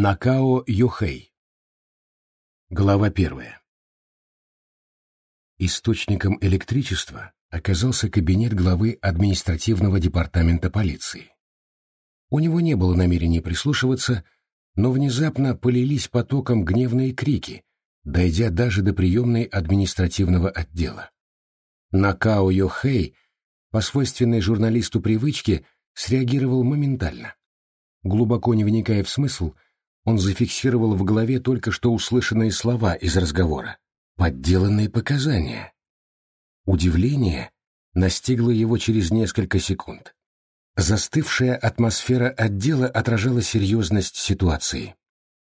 Накао Йохэй. Глава первая. Источником электричества оказался кабинет главы административного департамента полиции. У него не было намерения прислушиваться, но внезапно полились потоком гневные крики, дойдя даже до приемной административного отдела. Накао Йохэй, по свойственной журналисту привычке, среагировал моментально. Глубоко не вникая в смысл, он зафиксировал в голове только что услышанные слова из разговора. Подделанные показания. Удивление настигло его через несколько секунд. Застывшая атмосфера отдела отражала серьезность ситуации.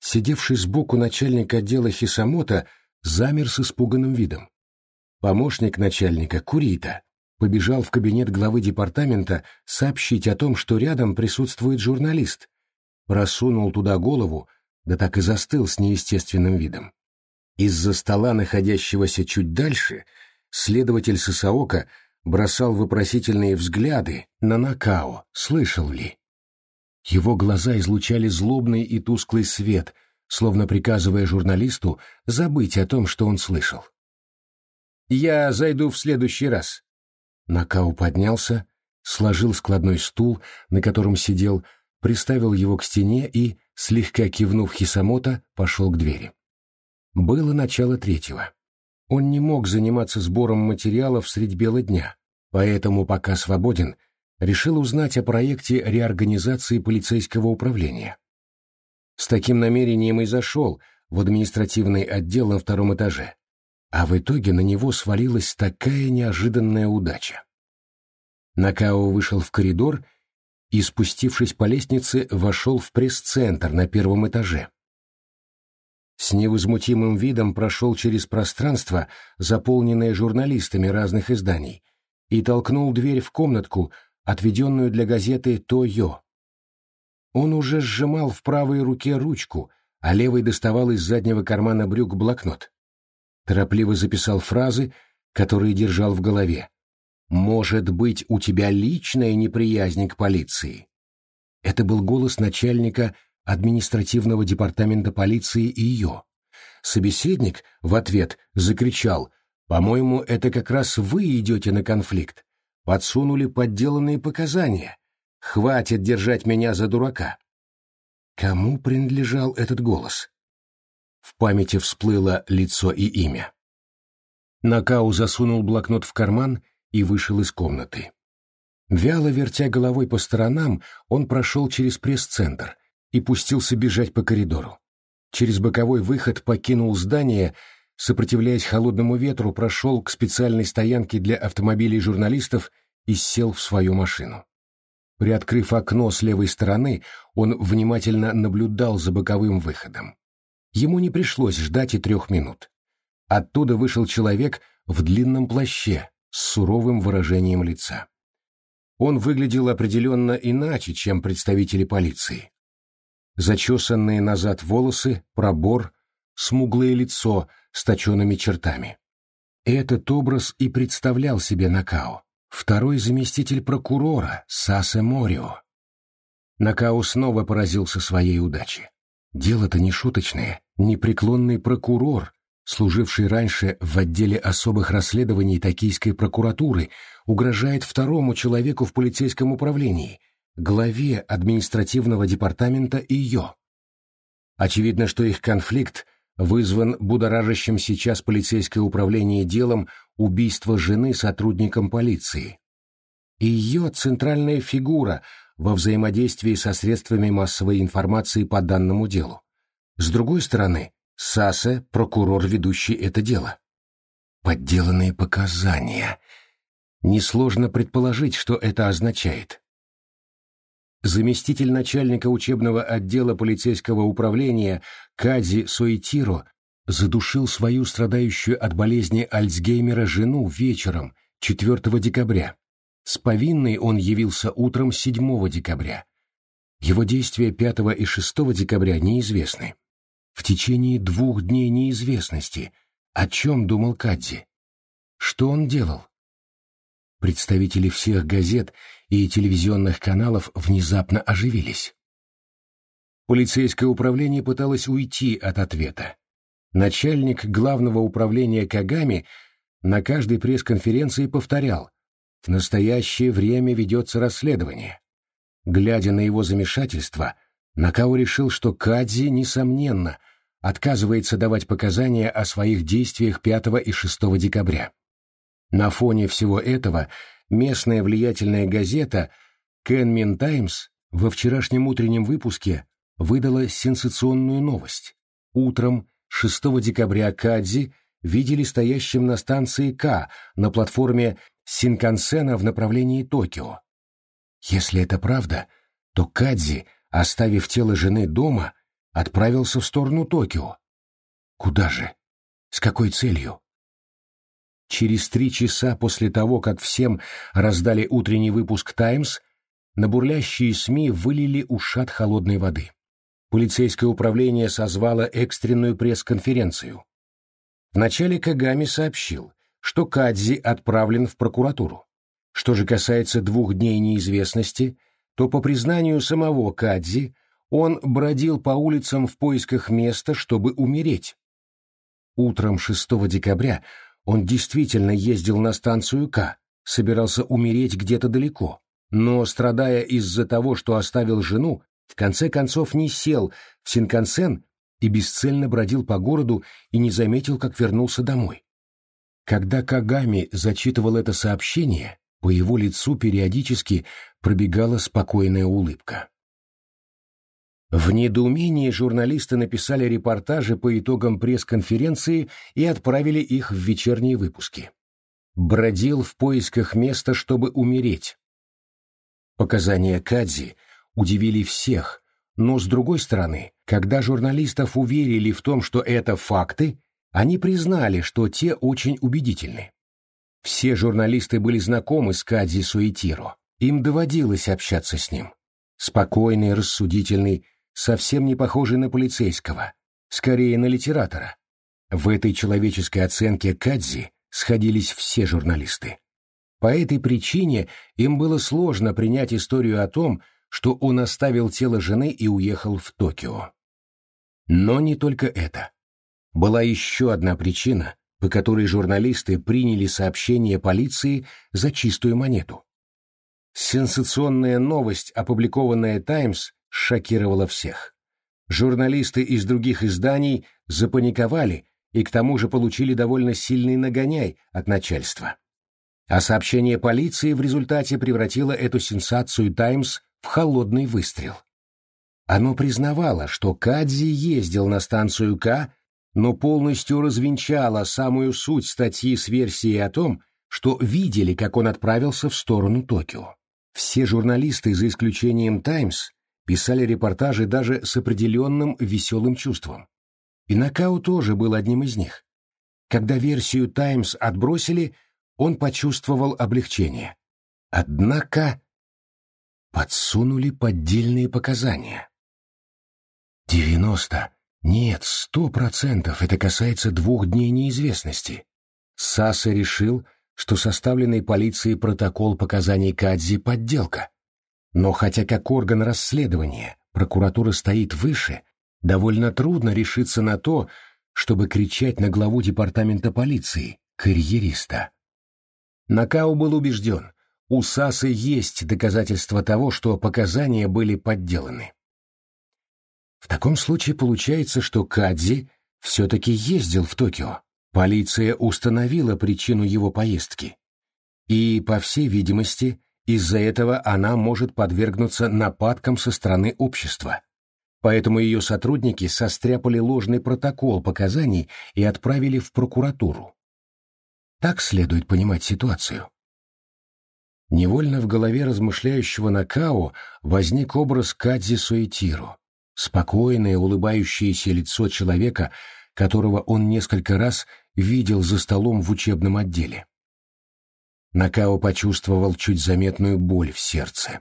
Сидевший сбоку начальник отдела Хисамото замер с испуганным видом. Помощник начальника Курита побежал в кабинет главы департамента сообщить о том, что рядом присутствует журналист, просунул туда голову, да так и застыл с неестественным видом. Из-за стола, находящегося чуть дальше, следователь Сосаока бросал вопросительные взгляды на Накао, слышал ли. Его глаза излучали злобный и тусклый свет, словно приказывая журналисту забыть о том, что он слышал. «Я зайду в следующий раз». Накао поднялся, сложил складной стул, на котором сидел, приставил его к стене и, слегка кивнув Хисамото, пошел к двери. Было начало третьего. Он не мог заниматься сбором материалов средь бела дня, поэтому, пока свободен, решил узнать о проекте реорганизации полицейского управления. С таким намерением и зашел в административный отдел на втором этаже, а в итоге на него свалилась такая неожиданная удача. Накао вышел в коридор и, спустившись по лестнице, вошел в пресс-центр на первом этаже. С невозмутимым видом прошел через пространство, заполненное журналистами разных изданий, и толкнул дверь в комнатку, отведенную для газеты «То-Йо». Он уже сжимал в правой руке ручку, а левой доставал из заднего кармана брюк блокнот. Торопливо записал фразы, которые держал в голове. «Может быть, у тебя личная неприязнь к полиции?» Это был голос начальника административного департамента полиции и ее. Собеседник в ответ закричал «По-моему, это как раз вы идете на конфликт. Подсунули подделанные показания. Хватит держать меня за дурака». Кому принадлежал этот голос? В памяти всплыло лицо и имя. Накау засунул блокнот в карман и вышел из комнаты. Вяло вертя головой по сторонам, он прошел через пресс-центр и пустился бежать по коридору. Через боковой выход покинул здание, сопротивляясь холодному ветру, прошел к специальной стоянке для автомобилей журналистов и сел в свою машину. Приоткрыв окно с левой стороны, он внимательно наблюдал за боковым выходом. Ему не пришлось ждать и трех минут. Оттуда вышел человек в длинном плаще, с суровым выражением лица. Он выглядел определенно иначе, чем представители полиции. Зачесанные назад волосы, пробор, смуглое лицо с точенными чертами. Этот образ и представлял себе Накао, второй заместитель прокурора Сасе Морио. Накао снова поразился своей удаче. Дело-то не шуточное, непреклонный прокурор, служивший раньше в отделе особых расследований Токийской прокуратуры, угрожает второму человеку в полицейском управлении, главе административного департамента ее. Очевидно, что их конфликт вызван будоражащим сейчас полицейское управление делом убийства жены сотрудником полиции. Ее центральная фигура во взаимодействии со средствами массовой информации по данному делу. С другой стороны, Сасе — прокурор, ведущий это дело. Подделанные показания. Несложно предположить, что это означает. Заместитель начальника учебного отдела полицейского управления Кадзи Суэтиро задушил свою страдающую от болезни Альцгеймера жену вечером 4 декабря. С повинной он явился утром 7 декабря. Его действия 5 и 6 декабря неизвестны. В течение двух дней неизвестности, о чем думал Кадзи? Что он делал? Представители всех газет и телевизионных каналов внезапно оживились. Полицейское управление пыталось уйти от ответа. Начальник главного управления Кагами на каждой пресс-конференции повторял «В настоящее время ведется расследование». Глядя на его замешательство, Накао решил, что Кадзи, несомненно, отказывается давать показания о своих действиях 5 и 6 декабря. На фоне всего этого местная влиятельная газета «Кэнмин Таймс» во вчерашнем утреннем выпуске выдала сенсационную новость. Утром 6 декабря Кадзи видели стоящим на станции К на платформе Синкансена в направлении Токио. Если это правда, то Кадзи, оставив тело жены дома, отправился в сторону Токио. Куда же? С какой целью? Через три часа после того, как всем раздали утренний выпуск «Таймс», на бурлящие СМИ вылили ушат холодной воды. Полицейское управление созвало экстренную пресс-конференцию. Вначале Кагами сообщил, что Кадзи отправлен в прокуратуру. Что же касается двух дней неизвестности, то, по признанию самого Кадзи, он бродил по улицам в поисках места, чтобы умереть. Утром 6 декабря он действительно ездил на станцию К, собирался умереть где-то далеко, но, страдая из-за того, что оставил жену, в конце концов не сел в Синкансен и бесцельно бродил по городу и не заметил, как вернулся домой. Когда Кагами зачитывал это сообщение, по его лицу периодически пробегала спокойная улыбка. В недоумении журналисты написали репортажи по итогам пресс-конференции и отправили их в вечерние выпуски. Бродил в поисках места, чтобы умереть. Показания Кадзи удивили всех, но, с другой стороны, когда журналистов уверили в том, что это факты, они признали, что те очень убедительны. Все журналисты были знакомы с Кадзи Суэтиро, им доводилось общаться с ним. Спокойный, рассудительный, совсем не похожий на полицейского, скорее на литератора. В этой человеческой оценке Кадзи сходились все журналисты. По этой причине им было сложно принять историю о том, что он оставил тело жены и уехал в Токио. Но не только это. Была еще одна причина, по которой журналисты приняли сообщение полиции за чистую монету. Сенсационная новость, опубликованная «Таймс», шокировала всех. Журналисты из других изданий запаниковали и к тому же получили довольно сильный нагоняй от начальства. А сообщение полиции в результате превратило эту сенсацию «Таймс» в холодный выстрел. Оно признавало, что Кадзи ездил на станцию К, но полностью развенчало самую суть статьи с версией о том, что видели, как он отправился в сторону Токио. Все журналисты, за исключением «Таймс», писали репортажи даже с определенным веселым чувством. И Накау тоже был одним из них. Когда версию «Таймс» отбросили, он почувствовал облегчение. Однако подсунули поддельные показания. Девяносто, нет, сто процентов это касается двух дней неизвестности. Саса решил, что составленный полицией протокол показаний Кадзи — подделка. Но хотя как орган расследования прокуратура стоит выше, довольно трудно решиться на то, чтобы кричать на главу департамента полиции, карьериста. Накау был убежден, у Сасы есть доказательства того, что показания были подделаны. В таком случае получается, что Кадзи все-таки ездил в Токио. Полиция установила причину его поездки. И, по всей видимости, из-за этого она может подвергнуться нападкам со стороны общества. Поэтому ее сотрудники состряпали ложный протокол показаний и отправили в прокуратуру. Так следует понимать ситуацию. Невольно в голове размышляющего Накао возник образ Кадзи Суэтиро, спокойное, улыбающееся лицо человека, которого он несколько раз видел за столом в учебном отделе. Накао почувствовал чуть заметную боль в сердце.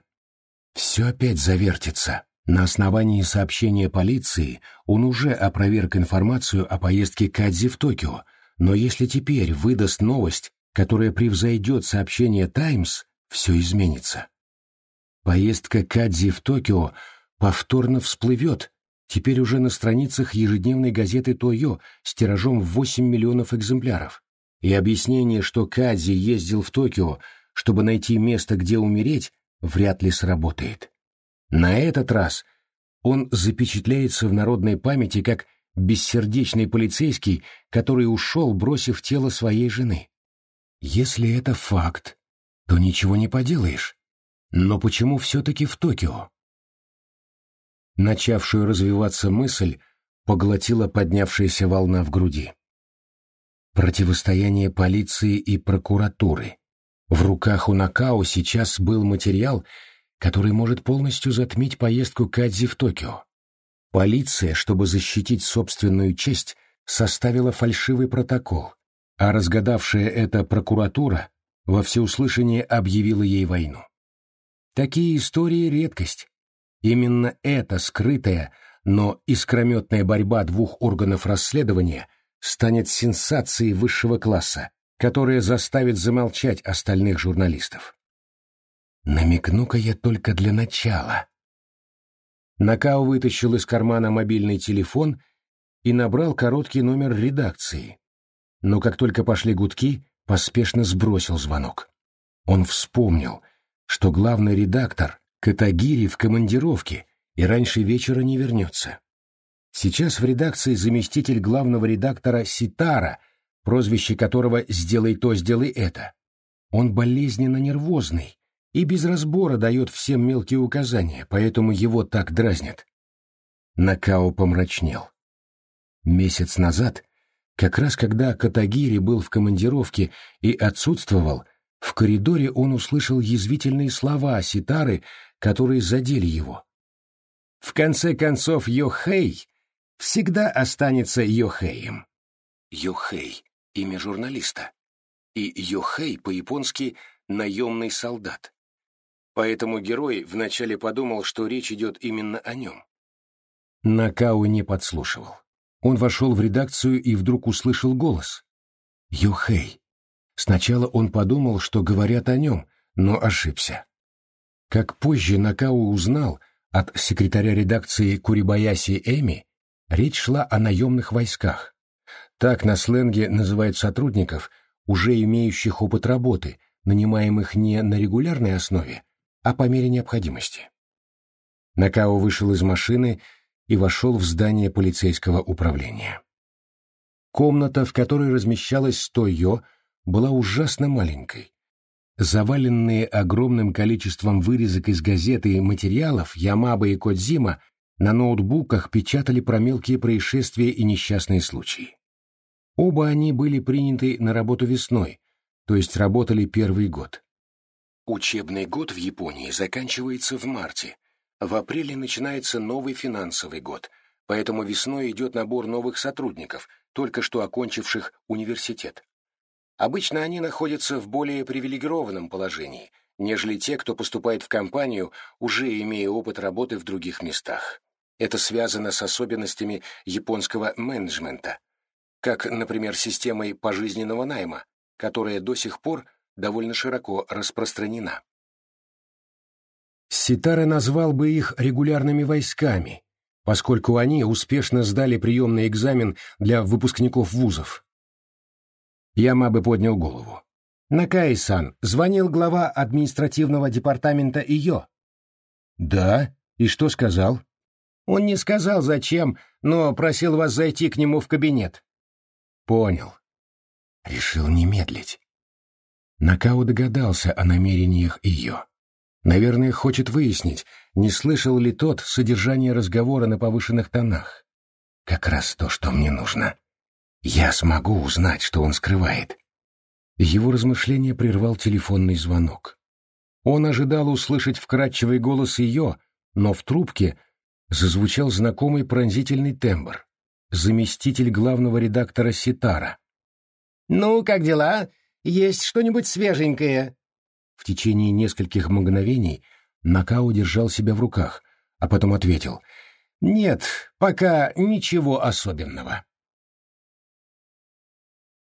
Все опять завертится. На основании сообщения полиции он уже опроверг информацию о поездке Кадзи в Токио, но если теперь выдаст новость, которая превзойдет сообщение «Таймс», все изменится. Поездка Кадзи в Токио повторно всплывет, теперь уже на страницах ежедневной газеты «Тойо» с тиражом в 8 миллионов экземпляров. И объяснение, что Кадзи ездил в Токио, чтобы найти место, где умереть, вряд ли сработает. На этот раз он запечатляется в народной памяти как бессердечный полицейский, который ушел, бросив тело своей жены. Если это факт, то ничего не поделаешь. Но почему все-таки в Токио? Начавшую развиваться мысль поглотила поднявшаяся волна в груди. Противостояние полиции и прокуратуры. В руках у Накао сейчас был материал, который может полностью затмить поездку Кадзи в Токио. Полиция, чтобы защитить собственную честь, составила фальшивый протокол, а разгадавшая это прокуратура во всеуслышание объявила ей войну. Такие истории — редкость. Именно эта скрытая, но искрометная борьба двух органов расследования станет сенсацией высшего класса, которая заставит замолчать остальных журналистов. Намекну-ка я только для начала. Накао вытащил из кармана мобильный телефон и набрал короткий номер редакции. Но как только пошли гудки, поспешно сбросил звонок. Он вспомнил, что главный редактор Катагири в командировке и раньше вечера не вернется. Сейчас в редакции заместитель главного редактора Ситара, прозвище которого «сделай то, сделай это». Он болезненно нервозный и без разбора дает всем мелкие указания, поэтому его так дразнят. Накао помрачнел. Месяц назад, как раз когда Катагири был в командировке и отсутствовал, в коридоре он услышал язвительные слова Ситары, которые задели его. В конце концов, Йохей всегда останется Йохеем. Йохей — имя журналиста. И Йохей по-японски «наемный солдат». Поэтому герой вначале подумал, что речь идет именно о нем. Накау не подслушивал. Он вошел в редакцию и вдруг услышал голос. «Йохей». Сначала он подумал, что говорят о нем, но ошибся. Как позже Накао узнал от секретаря редакции Курибаяси Эми, речь шла о наемных войсках. Так на сленге называют сотрудников, уже имеющих опыт работы, нанимаемых не на регулярной основе, а по мере необходимости. Накао вышел из машины и вошел в здание полицейского управления. Комната, в которой размещалась Тойо, была ужасно маленькой. Заваленные огромным количеством вырезок из газеты и материалов Ямаба и Кодзима на ноутбуках печатали про мелкие происшествия и несчастные случаи. Оба они были приняты на работу весной, то есть работали первый год. Учебный год в Японии заканчивается в марте. В апреле начинается новый финансовый год, поэтому весной идет набор новых сотрудников, только что окончивших университет. Обычно они находятся в более привилегированном положении, нежели те, кто поступает в компанию, уже имея опыт работы в других местах. Это связано с особенностями японского менеджмента, как, например, системой пожизненного найма, которая до сих пор довольно широко распространена. Ситара назвал бы их регулярными войсками, поскольку они успешно сдали приемный экзамен для выпускников вузов. Ямабе поднял голову. «Накаи-сан, звонил глава административного департамента Ио». «Да? И что сказал?» «Он не сказал, зачем, но просил вас зайти к нему в кабинет». «Понял». Решил не медлить. Накао догадался о намерениях Ио. Наверное, хочет выяснить, не слышал ли тот содержание разговора на повышенных тонах. Как раз то, что мне нужно. Я смогу узнать, что он скрывает. Его размышление прервал телефонный звонок. Он ожидал услышать вкрадчивый голос ее, но в трубке зазвучал знакомый пронзительный тембр. Заместитель главного редактора Ситара. «Ну, как дела? Есть что-нибудь свеженькое?» В течение нескольких мгновений Накао держал себя в руках, а потом ответил. «Нет, пока ничего особенного».